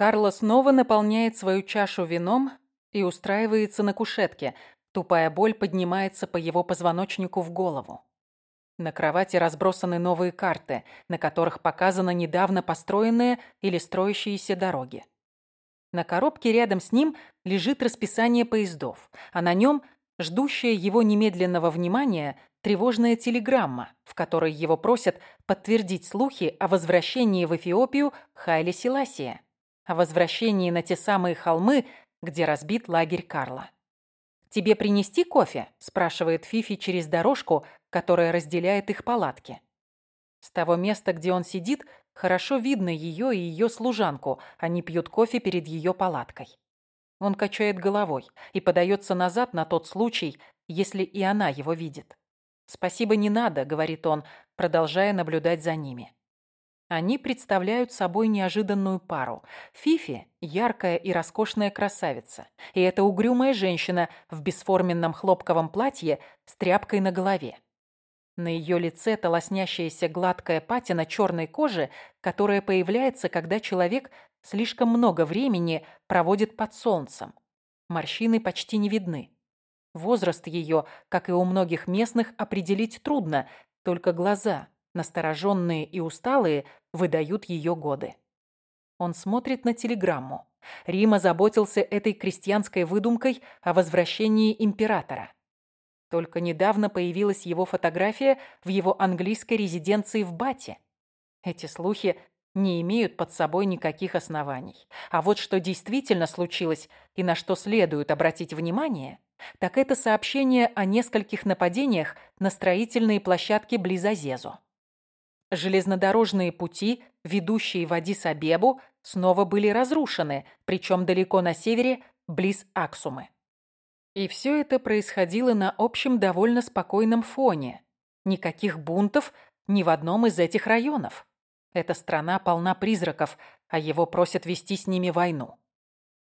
Карла снова наполняет свою чашу вином и устраивается на кушетке. Тупая боль поднимается по его позвоночнику в голову. На кровати разбросаны новые карты, на которых показаны недавно построенные или строящиеся дороги. На коробке рядом с ним лежит расписание поездов, а на нем ждущая его немедленного внимания тревожная телеграмма, в которой его просят подтвердить слухи о возвращении в Эфиопию Хайли Селасия, о возвращении на те самые холмы, где разбит лагерь Карла. «Тебе принести кофе?» – спрашивает Фифи через дорожку, которая разделяет их палатки. С того места, где он сидит, хорошо видно ее и ее служанку. Они пьют кофе перед ее палаткой. Он качает головой и подается назад на тот случай, если и она его видит. «Спасибо, не надо», — говорит он, продолжая наблюдать за ними. Они представляют собой неожиданную пару. Фифи – яркая и роскошная красавица. И это угрюмая женщина в бесформенном хлопковом платье с тряпкой на голове. На ее лице толоснящаяся гладкая патина черной кожи, которая появляется, когда человек слишком много времени проводит под солнцем. Морщины почти не видны. Возраст ее, как и у многих местных, определить трудно, только глаза, настороженные и усталые, выдают ее годы. Он смотрит на телеграмму. Рима заботился этой крестьянской выдумкой о возвращении императора. Только недавно появилась его фотография в его английской резиденции в Бате. Эти слухи не имеют под собой никаких оснований. А вот что действительно случилось и на что следует обратить внимание, так это сообщение о нескольких нападениях на строительные площадки близ Азезу. Железнодорожные пути, ведущие в Адис-Абебу, снова были разрушены, причем далеко на севере, близ Аксумы. И все это происходило на общем довольно спокойном фоне. Никаких бунтов ни в одном из этих районов. Эта страна полна призраков, а его просят вести с ними войну.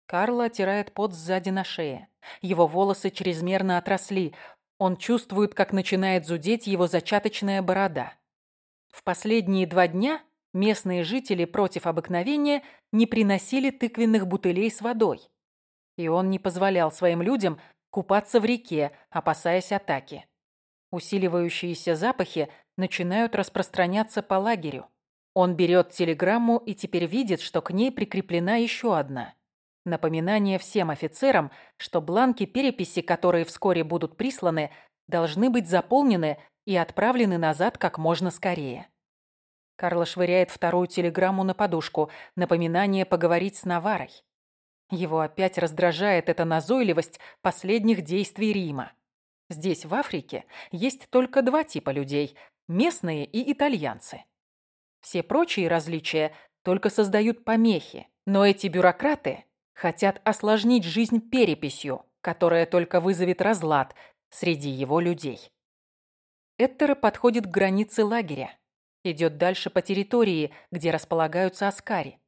Карл оттирает пот сзади на шее. Его волосы чрезмерно отросли. Он чувствует, как начинает зудеть его зачаточная борода. В последние два дня местные жители против обыкновения не приносили тыквенных бутылей с водой. И он не позволял своим людям купаться в реке, опасаясь атаки. Усиливающиеся запахи начинают распространяться по лагерю. Он берет телеграмму и теперь видит, что к ней прикреплена еще одна. Напоминание всем офицерам, что бланки переписи, которые вскоре будут присланы, должны быть заполнены и отправлены назад как можно скорее. Карло швыряет вторую телеграмму на подушку, напоминание поговорить с Наварой. Его опять раздражает эта назойливость последних действий Рима. Здесь, в Африке, есть только два типа людей – местные и итальянцы. Все прочие различия только создают помехи, но эти бюрократы хотят осложнить жизнь переписью, которая только вызовет разлад среди его людей. Эттера подходит к границе лагеря, идет дальше по территории, где располагаются аскари.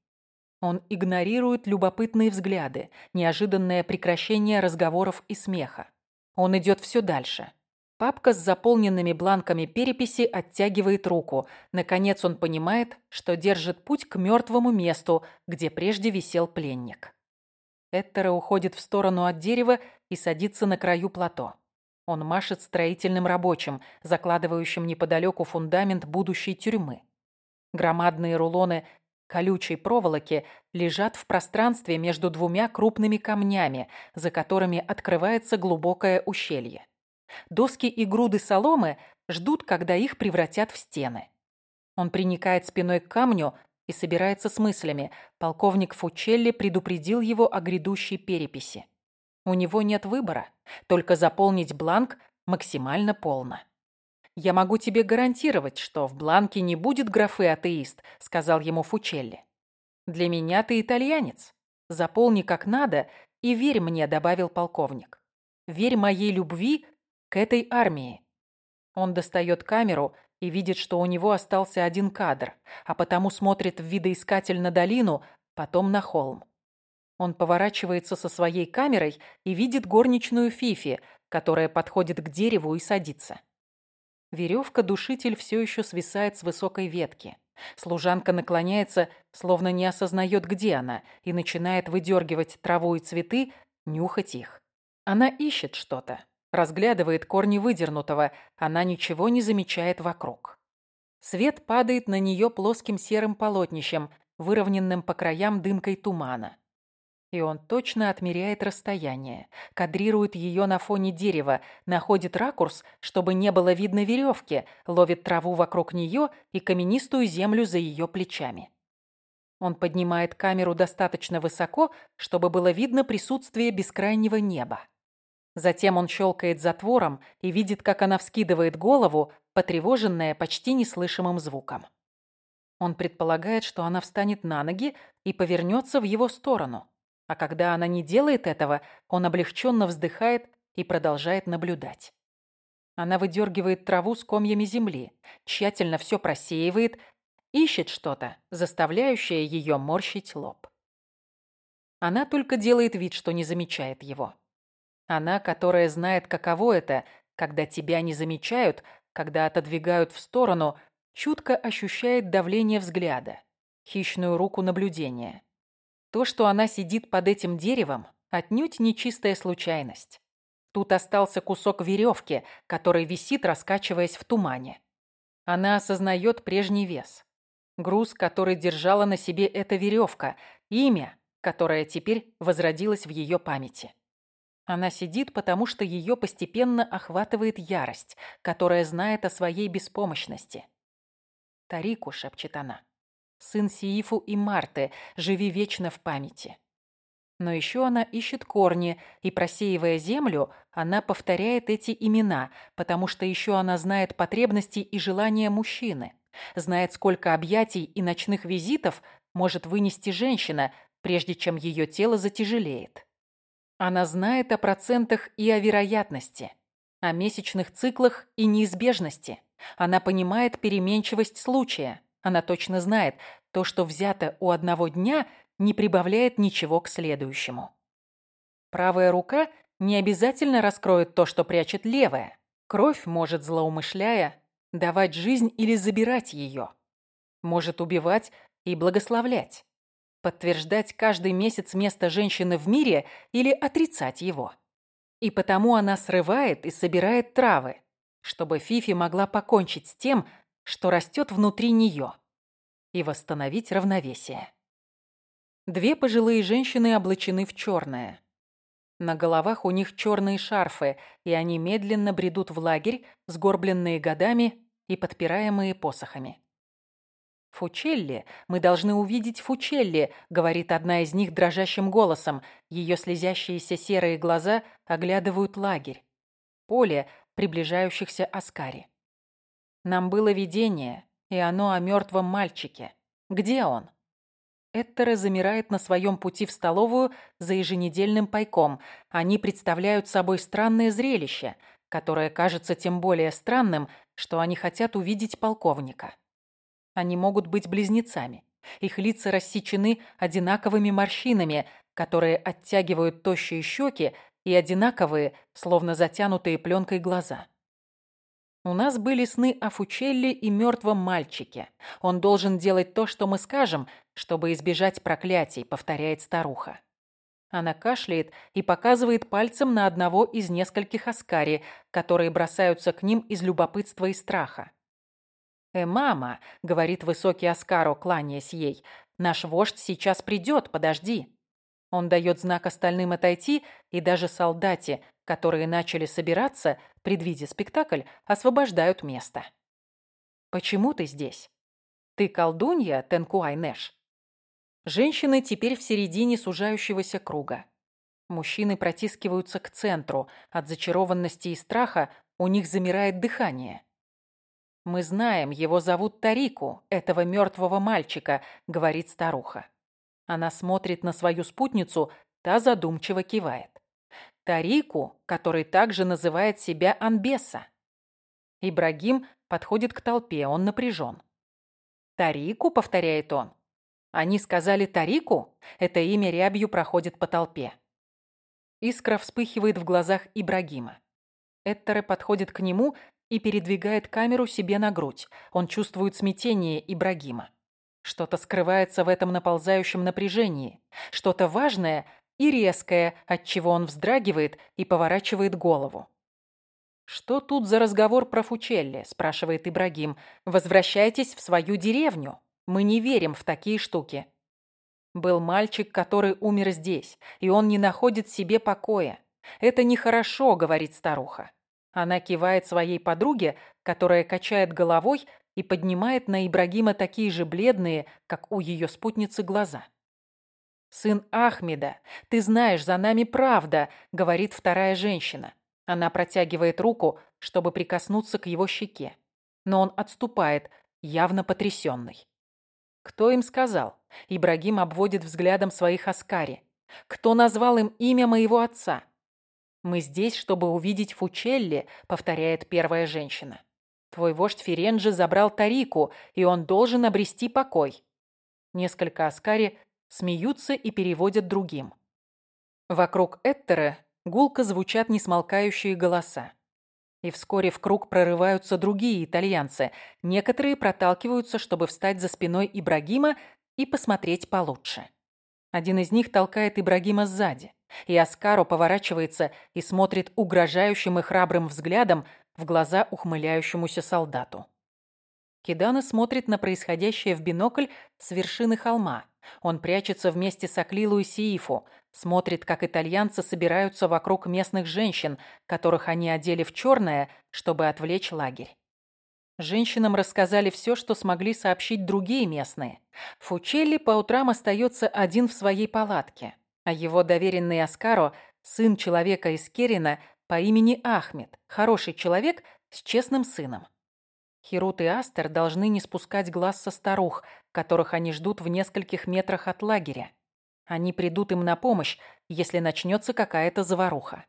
Он игнорирует любопытные взгляды, неожиданное прекращение разговоров и смеха. Он идет все дальше. Папка с заполненными бланками переписи оттягивает руку. Наконец он понимает, что держит путь к мертвому месту, где прежде висел пленник. Эттера уходит в сторону от дерева и садится на краю плато. Он машет строительным рабочим, закладывающим неподалеку фундамент будущей тюрьмы. Громадные рулоны колючей проволоки лежат в пространстве между двумя крупными камнями, за которыми открывается глубокое ущелье. Доски и груды соломы ждут, когда их превратят в стены. Он приникает спиной к камню и собирается с мыслями. Полковник Фучелли предупредил его о грядущей переписи. У него нет выбора, только заполнить бланк максимально полно. «Я могу тебе гарантировать, что в бланке не будет графы «атеист», — сказал ему Фучелли. «Для меня ты итальянец. Заполни как надо и верь мне», — добавил полковник. «Верь моей любви к этой армии». Он достает камеру и видит, что у него остался один кадр, а потому смотрит в видоискатель на долину, потом на холм. Он поворачивается со своей камерой и видит горничную Фифи, которая подходит к дереву и садится. Веревка-душитель все еще свисает с высокой ветки. Служанка наклоняется, словно не осознает, где она, и начинает выдергивать траву и цветы, нюхать их. Она ищет что-то, разглядывает корни выдернутого, она ничего не замечает вокруг. Свет падает на нее плоским серым полотнищем, выровненным по краям дымкой тумана. И он точно отмеряет расстояние, кадрирует ее на фоне дерева, находит ракурс, чтобы не было видно веревки, ловит траву вокруг нее и каменистую землю за ее плечами. Он поднимает камеру достаточно высоко, чтобы было видно присутствие бескрайнего неба. Затем он щелкает затвором и видит, как она вскидывает голову, потревоженная почти неслышимым звуком. Он предполагает, что она встанет на ноги и повернется в его сторону. А когда она не делает этого, он облегченно вздыхает и продолжает наблюдать. Она выдергивает траву с комьями земли, тщательно все просеивает, ищет что-то, заставляющее ее морщить лоб. Она только делает вид, что не замечает его. Она, которая знает, каково это, когда тебя не замечают, когда отодвигают в сторону, чутко ощущает давление взгляда, хищную руку наблюдения. То, что она сидит под этим деревом, отнюдь не чистая случайность. Тут остался кусок веревки, который висит, раскачиваясь в тумане. Она осознает прежний вес. Груз, который держала на себе эта веревка, имя, которое теперь возродилось в ее памяти. Она сидит, потому что ее постепенно охватывает ярость, которая знает о своей беспомощности. «Тарику», — шепчет она сын Сиифу и Марты, живи вечно в памяти. Но еще она ищет корни, и, просеивая землю, она повторяет эти имена, потому что еще она знает потребности и желания мужчины, знает, сколько объятий и ночных визитов может вынести женщина, прежде чем ее тело затяжелеет. Она знает о процентах и о вероятности, о месячных циклах и неизбежности. Она понимает переменчивость случая, она точно знает, то, что взято у одного дня, не прибавляет ничего к следующему. Правая рука не обязательно раскроет то, что прячет левая. Кровь может, злоумышляя, давать жизнь или забирать ее. Может убивать и благословлять. Подтверждать каждый месяц место женщины в мире или отрицать его. И потому она срывает и собирает травы, чтобы Фифи могла покончить с тем, что растет внутри нее, и восстановить равновесие. Две пожилые женщины облачены в черное. На головах у них черные шарфы, и они медленно бредут в лагерь, сгорбленные годами и подпираемые посохами. «Фучелли, мы должны увидеть Фучелли», — говорит одна из них дрожащим голосом. Ее слезящиеся серые глаза оглядывают лагерь. Поле приближающихся Аскари. Нам было видение, и оно о мертвом мальчике. Где он? Эттера замирает на своем пути в столовую за еженедельным пайком. Они представляют собой странное зрелище, которое кажется тем более странным, что они хотят увидеть полковника. Они могут быть близнецами. Их лица рассечены одинаковыми морщинами, которые оттягивают тощие щеки и одинаковые, словно затянутые пленкой глаза. У нас были сны о Фучелле и мертвом мальчике. Он должен делать то, что мы скажем, чтобы избежать проклятий, повторяет старуха. Она кашляет и показывает пальцем на одного из нескольких аскари, которые бросаются к ним из любопытства и страха. «Э, мама», — говорит высокий Аскаро, кланяясь ей, — «наш вождь сейчас придет, подожди». Он дает знак остальным отойти, и даже солдате, которые начали собираться, предвидя спектакль, освобождают место. «Почему ты здесь? Ты колдунья, Тенкуай Нэш?» Женщины теперь в середине сужающегося круга. Мужчины протискиваются к центру. От зачарованности и страха у них замирает дыхание. «Мы знаем, его зовут Тарику, этого мертвого мальчика», — говорит старуха. Она смотрит на свою спутницу, та задумчиво кивает. Тарику, который также называет себя Анбеса. Ибрагим подходит к толпе, он напряжен. «Тарику?» — повторяет он. Они сказали «Тарику?» Это имя рябью проходит по толпе. Искра вспыхивает в глазах Ибрагима. Эттере подходит к нему и передвигает камеру себе на грудь. Он чувствует смятение Ибрагима. Что-то скрывается в этом наползающем напряжении. Что-то важное и резкое, от чего он вздрагивает и поворачивает голову. «Что тут за разговор про Фучелли?» – спрашивает Ибрагим. «Возвращайтесь в свою деревню. Мы не верим в такие штуки». Был мальчик, который умер здесь, и он не находит себе покоя. «Это нехорошо», — говорит старуха. Она кивает своей подруге, которая качает головой и поднимает на Ибрагима такие же бледные, как у ее спутницы, глаза. «Сын Ахмеда, ты знаешь, за нами правда», — говорит вторая женщина. Она протягивает руку, чтобы прикоснуться к его щеке. Но он отступает, явно потрясенный. Кто им сказал? Ибрагим обводит взглядом своих Аскари. Кто назвал им имя моего отца? «Мы здесь, чтобы увидеть Фучелли», — повторяет первая женщина. «Твой вождь Ференджи забрал Тарику, и он должен обрести покой». Несколько Аскари смеются и переводят другим. Вокруг Эттера гулко звучат несмолкающие голоса. И вскоре в круг прорываются другие итальянцы. Некоторые проталкиваются, чтобы встать за спиной Ибрагима и посмотреть получше. Один из них толкает Ибрагима сзади, и Аскаро поворачивается и смотрит угрожающим и храбрым взглядом в глаза ухмыляющемуся солдату. Кидана смотрит на происходящее в бинокль с вершины холма. Он прячется вместе с Аклилу и Сиифу, смотрит, как итальянцы собираются вокруг местных женщин, которых они одели в черное, чтобы отвлечь лагерь. Женщинам рассказали все, что смогли сообщить другие местные. Фучелли по утрам остается один в своей палатке, а его доверенный Аскаро, сын человека из Керина по имени Ахмед, хороший человек с честным сыном. Херут и Астер должны не спускать глаз со старух, которых они ждут в нескольких метрах от лагеря. Они придут им на помощь, если начнется какая-то заваруха.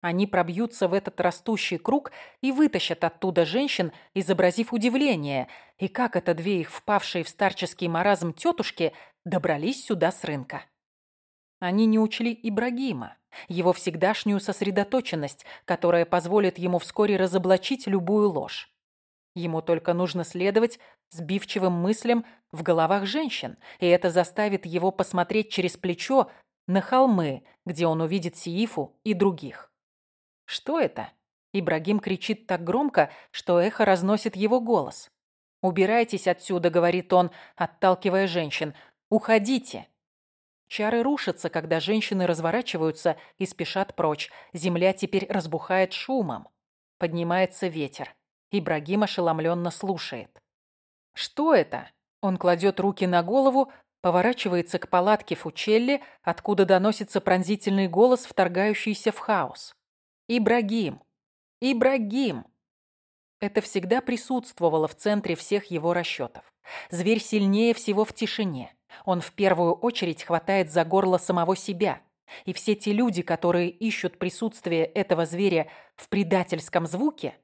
Они пробьются в этот растущий круг и вытащат оттуда женщин, изобразив удивление. И как это две их впавшие в старческий маразм тетушки добрались сюда с рынка? Они не учли Ибрагима, его всегдашнюю сосредоточенность, которая позволит ему вскоре разоблачить любую ложь. Ему только нужно следовать сбивчивым мыслям в головах женщин, и это заставит его посмотреть через плечо на холмы, где он увидит Сиифу и других. Что это? Ибрагим кричит так громко, что эхо разносит его голос. «Убирайтесь отсюда», — говорит он, отталкивая женщин. «Уходите». Чары рушатся, когда женщины разворачиваются и спешат прочь. Земля теперь разбухает шумом. Поднимается ветер. Ибрагим ошеломленно слушает. «Что это?» Он кладет руки на голову, поворачивается к палатке Фучелли, откуда доносится пронзительный голос, вторгающийся в хаос. Ибрагим! Ибрагим! Это всегда присутствовало в центре всех его расчетов. Зверь сильнее всего в тишине. Он в первую очередь хватает за горло самого себя. И все те люди, которые ищут присутствие этого зверя в предательском звуке,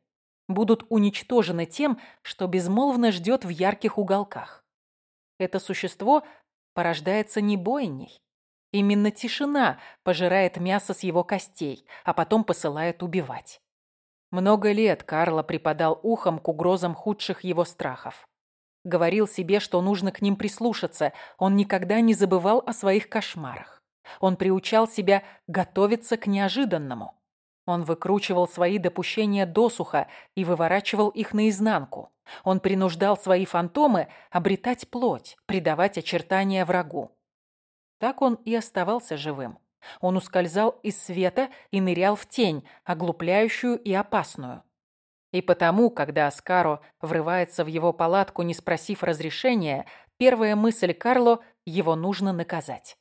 будут уничтожены тем, что безмолвно ждет в ярких уголках. Это существо порождается не бойней, Именно тишина пожирает мясо с его костей, а потом посылает убивать. Много лет Карло припадал ухом к угрозам худших его страхов. Говорил себе, что нужно к ним прислушаться. Он никогда не забывал о своих кошмарах. Он приучал себя готовиться к неожиданному. Он выкручивал свои допущения досуха и выворачивал их наизнанку. Он принуждал свои фантомы обретать плоть, придавать очертания врагу. Так он и оставался живым. Он ускользал из света и нырял в тень, оглупляющую и опасную. И потому, когда Аскаро врывается в его палатку, не спросив разрешения, первая мысль Карло – его нужно наказать.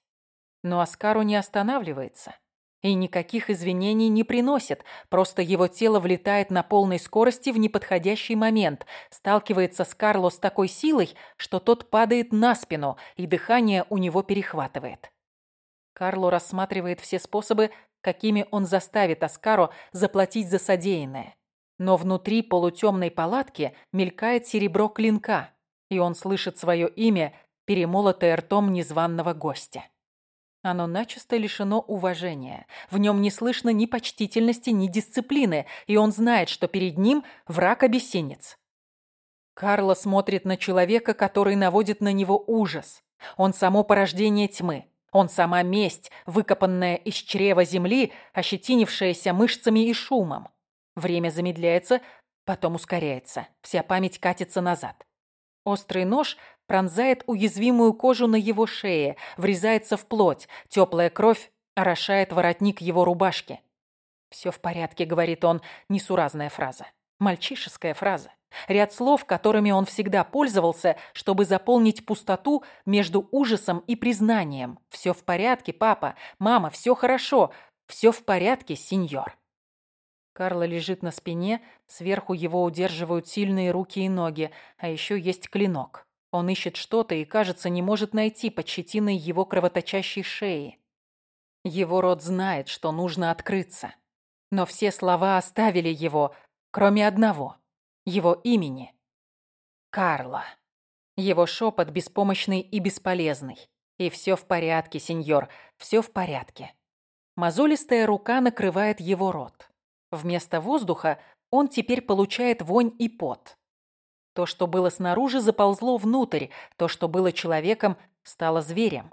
Но Аскаро не останавливается и никаких извинений не приносит, просто его тело влетает на полной скорости в неподходящий момент, сталкивается с Карло с такой силой, что тот падает на спину, и дыхание у него перехватывает. Карло рассматривает все способы, какими он заставит Аскаро заплатить за содеянное. Но внутри полутемной палатки мелькает серебро клинка, и он слышит свое имя, перемолотое ртом незваного гостя. Оно начисто лишено уважения. В нем не слышно ни почтительности, ни дисциплины, и он знает, что перед ним враг-обессенец. Карло смотрит на человека, который наводит на него ужас. Он само порождение тьмы. Он сама месть, выкопанная из чрева земли, ощетинившаяся мышцами и шумом. Время замедляется, потом ускоряется. Вся память катится назад. Острый нож пронзает уязвимую кожу на его шее, врезается в плоть. Теплая кровь орошает воротник его рубашки. «Все в порядке», — говорит он, несуразная фраза. Мальчишеская фраза. Ряд слов, которыми он всегда пользовался, чтобы заполнить пустоту между ужасом и признанием. «Все в порядке, папа. Мама, все хорошо. Все в порядке, сеньор». Карло лежит на спине, сверху его удерживают сильные руки и ноги, а еще есть клинок. Он ищет что-то и, кажется, не может найти под щетиной его кровоточащей шеи. Его рот знает, что нужно открыться. Но все слова оставили его, кроме одного — его имени. Карла. Его шепот беспомощный и бесполезный. И все в порядке, сеньор, все в порядке. Мозолистая рука накрывает его рот. Вместо воздуха он теперь получает вонь и пот. То, что было снаружи, заползло внутрь, то, что было человеком, стало зверем.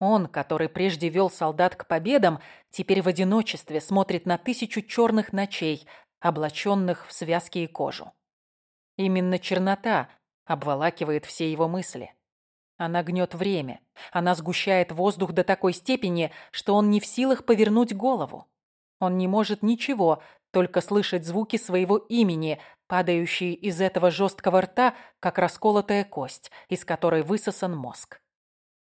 Он, который прежде вел солдат к победам, теперь в одиночестве смотрит на тысячу черных ночей, облаченных в связки и кожу. Именно чернота обволакивает все его мысли. Она гнет время. Она сгущает воздух до такой степени, что он не в силах повернуть голову. Он не может ничего, только слышать звуки своего имени, падающие из этого жесткого рта, как расколотая кость, из которой высосан мозг.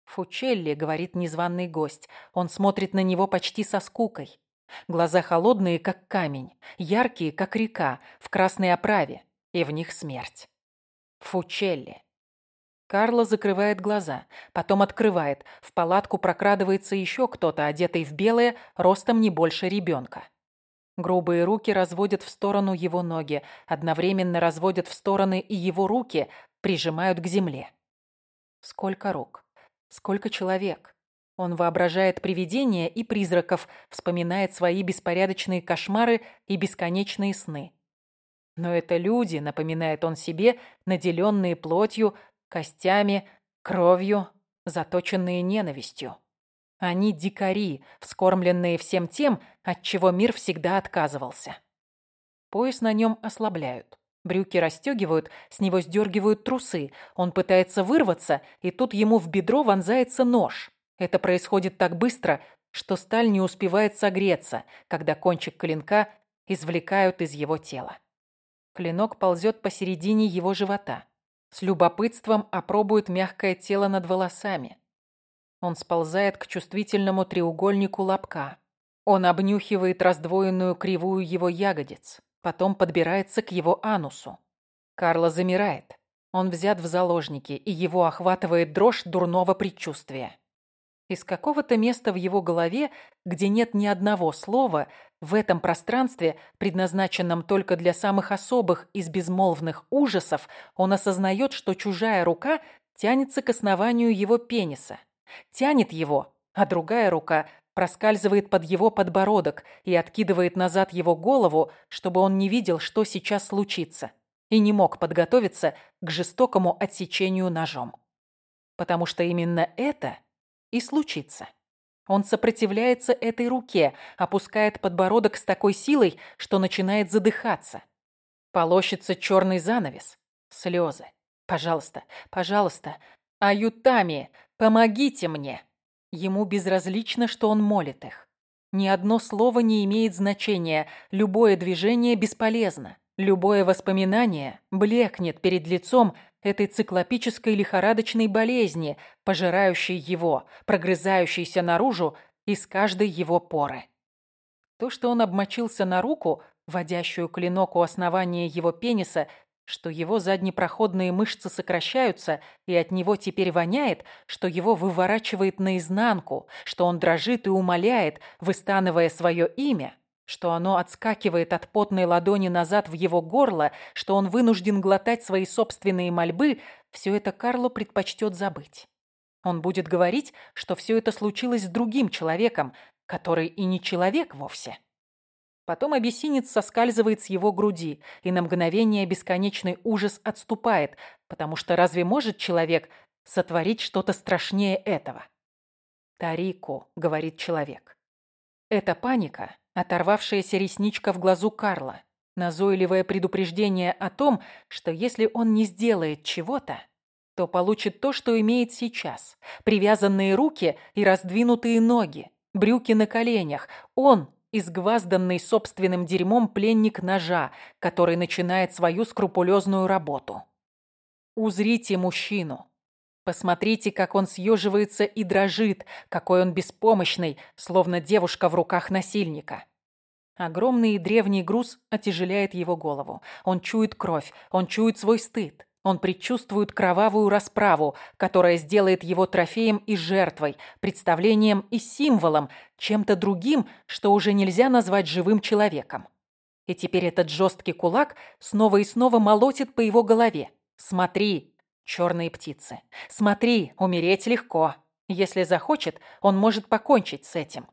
«Фучелли», — говорит незваный гость. Он смотрит на него почти со скукой. Глаза холодные, как камень, яркие, как река, в красной оправе и в них смерть. Фучелли. Карло закрывает глаза, потом открывает. В палатку прокрадывается еще кто-то, одетый в белое, ростом не больше ребенка. Грубые руки разводят в сторону его ноги, одновременно разводят в стороны и его руки, прижимают к земле. Сколько рук? Сколько человек? Он воображает привидения и призраков, вспоминает свои беспорядочные кошмары и бесконечные сны. Но это люди, напоминает он себе, наделенные плотью, костями, кровью, заточенные ненавистью. Они дикари, вскормленные всем тем, от чего мир всегда отказывался. Пояс на нем ослабляют. Брюки расстегивают, с него сдергивают трусы. Он пытается вырваться, и тут ему в бедро вонзается нож. Это происходит так быстро, что сталь не успевает согреться, когда кончик клинка извлекают из его тела. Клинок ползет посередине его живота. С любопытством опробует мягкое тело над волосами. Он сползает к чувствительному треугольнику лобка. Он обнюхивает раздвоенную кривую его ягодиц. Потом подбирается к его анусу. Карло замирает. Он взят в заложники, и его охватывает дрожь дурного предчувствия. Из какого-то места в его голове, где нет ни одного слова, в этом пространстве, предназначенном только для самых особых из безмолвных ужасов, он осознает, что чужая рука тянется к основанию его пениса. Тянет его, а другая рука проскальзывает под его подбородок и откидывает назад его голову, чтобы он не видел, что сейчас случится, и не мог подготовиться к жестокому отсечению ножом. Потому что именно это и случится. Он сопротивляется этой руке, опускает подбородок с такой силой, что начинает задыхаться. Полощется черный занавес. Слезы. Пожалуйста, пожалуйста. Аютами, помогите мне. Ему безразлично, что он молит их. Ни одно слово не имеет значения, любое движение бесполезно. Любое воспоминание блекнет перед лицом этой циклопической лихорадочной болезни, пожирающей его, прогрызающейся наружу из каждой его поры. То, что он обмочился на руку, водящую клинок у основания его пениса, что его заднепроходные мышцы сокращаются, и от него теперь воняет, что его выворачивает наизнанку, что он дрожит и умоляет, выстанывая свое имя, что оно отскакивает от потной ладони назад в его горло, что он вынужден глотать свои собственные мольбы, все это Карло предпочтет забыть. Он будет говорить, что все это случилось с другим человеком, который и не человек вовсе. Потом обессинец соскальзывает с его груди, и на мгновение бесконечный ужас отступает, потому что разве может человек сотворить что-то страшнее этого? «Тарику», — говорит человек. Это паника, оторвавшаяся ресничка в глазу Карла, назойливое предупреждение о том, что если он не сделает чего-то, то получит то, что имеет сейчас. Привязанные руки и раздвинутые ноги, брюки на коленях. Он изгвазданный собственным дерьмом пленник ножа, который начинает свою скрупулезную работу. Узрите мужчину. Посмотрите, как он съеживается и дрожит, какой он беспомощный, словно девушка в руках насильника. Огромный и древний груз отяжеляет его голову. Он чует кровь, он чует свой стыд. Он предчувствует кровавую расправу, которая сделает его трофеем и жертвой, представлением и символом, чем-то другим, что уже нельзя назвать живым человеком. И теперь этот жесткий кулак снова и снова молотит по его голове. «Смотри, черные птицы, смотри, умереть легко. Если захочет, он может покончить с этим.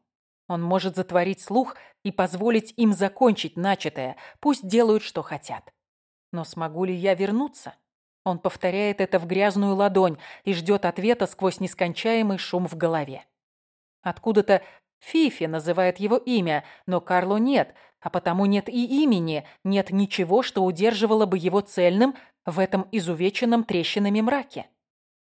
Он может затворить слух и позволить им закончить начатое, пусть делают, что хотят. Но смогу ли я вернуться?» Он повторяет это в грязную ладонь и ждет ответа сквозь нескончаемый шум в голове. Откуда-то Фифи называет его имя, но Карло нет, а потому нет и имени, нет ничего, что удерживало бы его цельным в этом изувеченном трещинами мраке.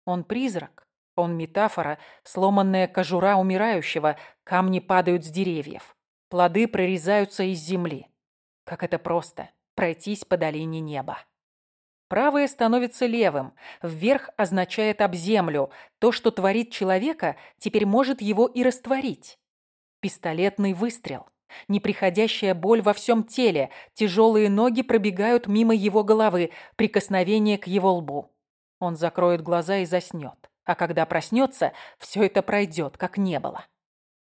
Он призрак, он метафора, сломанная кожура умирающего, камни падают с деревьев, плоды прорезаются из земли. Как это просто – пройтись по долине неба. Правое становится левым. Вверх означает об землю. То, что творит человека, теперь может его и растворить. Пистолетный выстрел. Неприходящая боль во всем теле. Тяжелые ноги пробегают мимо его головы. Прикосновение к его лбу. Он закроет глаза и заснет. А когда проснется, все это пройдет, как не было.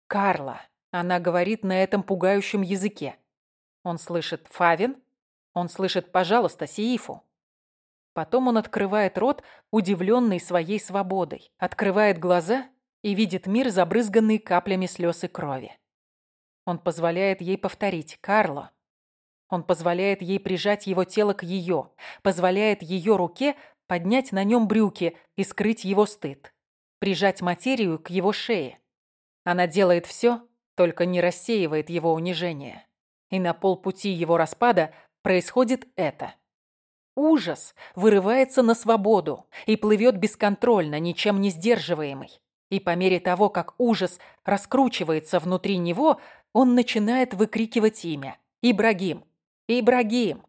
Карла. Она говорит на этом пугающем языке. Он слышит «Фавин». Он слышит «Пожалуйста, Сиифу». Потом он открывает рот, удивленный своей свободой, открывает глаза и видит мир, забрызганный каплями слез и крови. Он позволяет ей повторить «Карло». Он позволяет ей прижать его тело к ее, позволяет ее руке поднять на нем брюки и скрыть его стыд, прижать материю к его шее. Она делает все, только не рассеивает его унижение. И на полпути его распада происходит это – Ужас вырывается на свободу и плывет бесконтрольно, ничем не сдерживаемый. И по мере того, как ужас раскручивается внутри него, он начинает выкрикивать имя. Ибрагим! Ибрагим!